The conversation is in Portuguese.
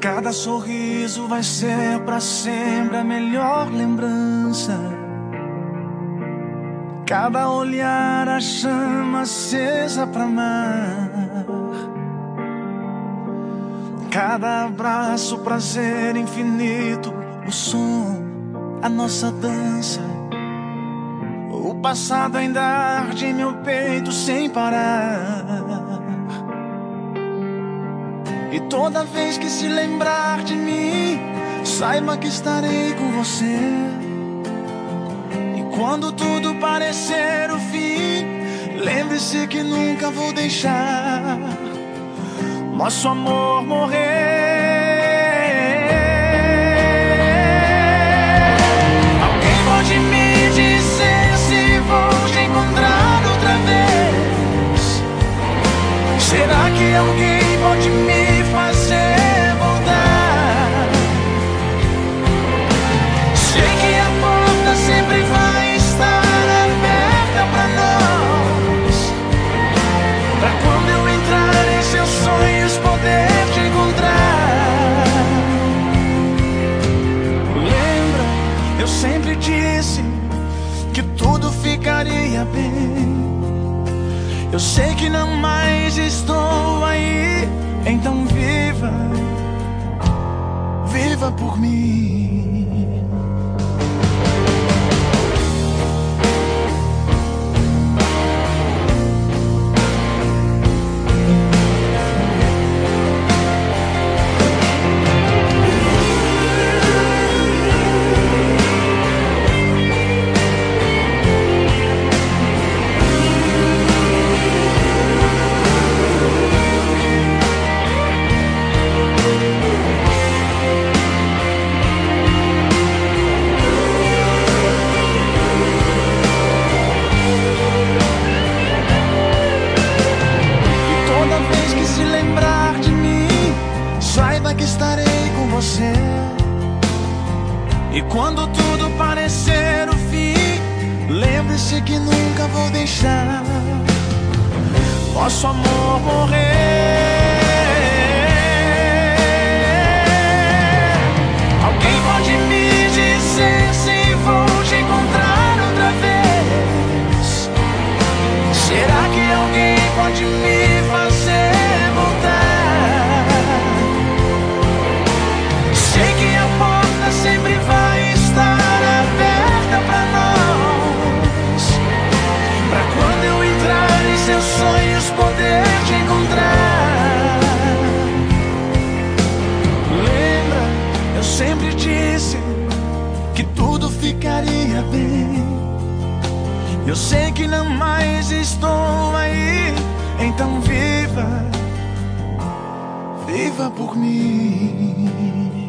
Cada sorriso vai ser para sempre a melhor lembrança. Cada olhar a chama acesa para amar. Cada abraço, prazer infinito, o som, a nossa dança. O passado ainda arde em meu peito sem parar. E toda vez que se lembrar de mim, saiba que estarei com você. E quando tudo parecer o fim, lembre-se que nunca vou deixar nosso amor morrer. Será que alguém pode me sempre disse que tudo ficaria bem. Eu sei que não mais estou aí, então viva, viva por mim. E quando tudo parecer o fim, lembre-se que nunca vou deixar nosso amor morrer. Eu sei que não mais estou aí, então viva, viva por mim.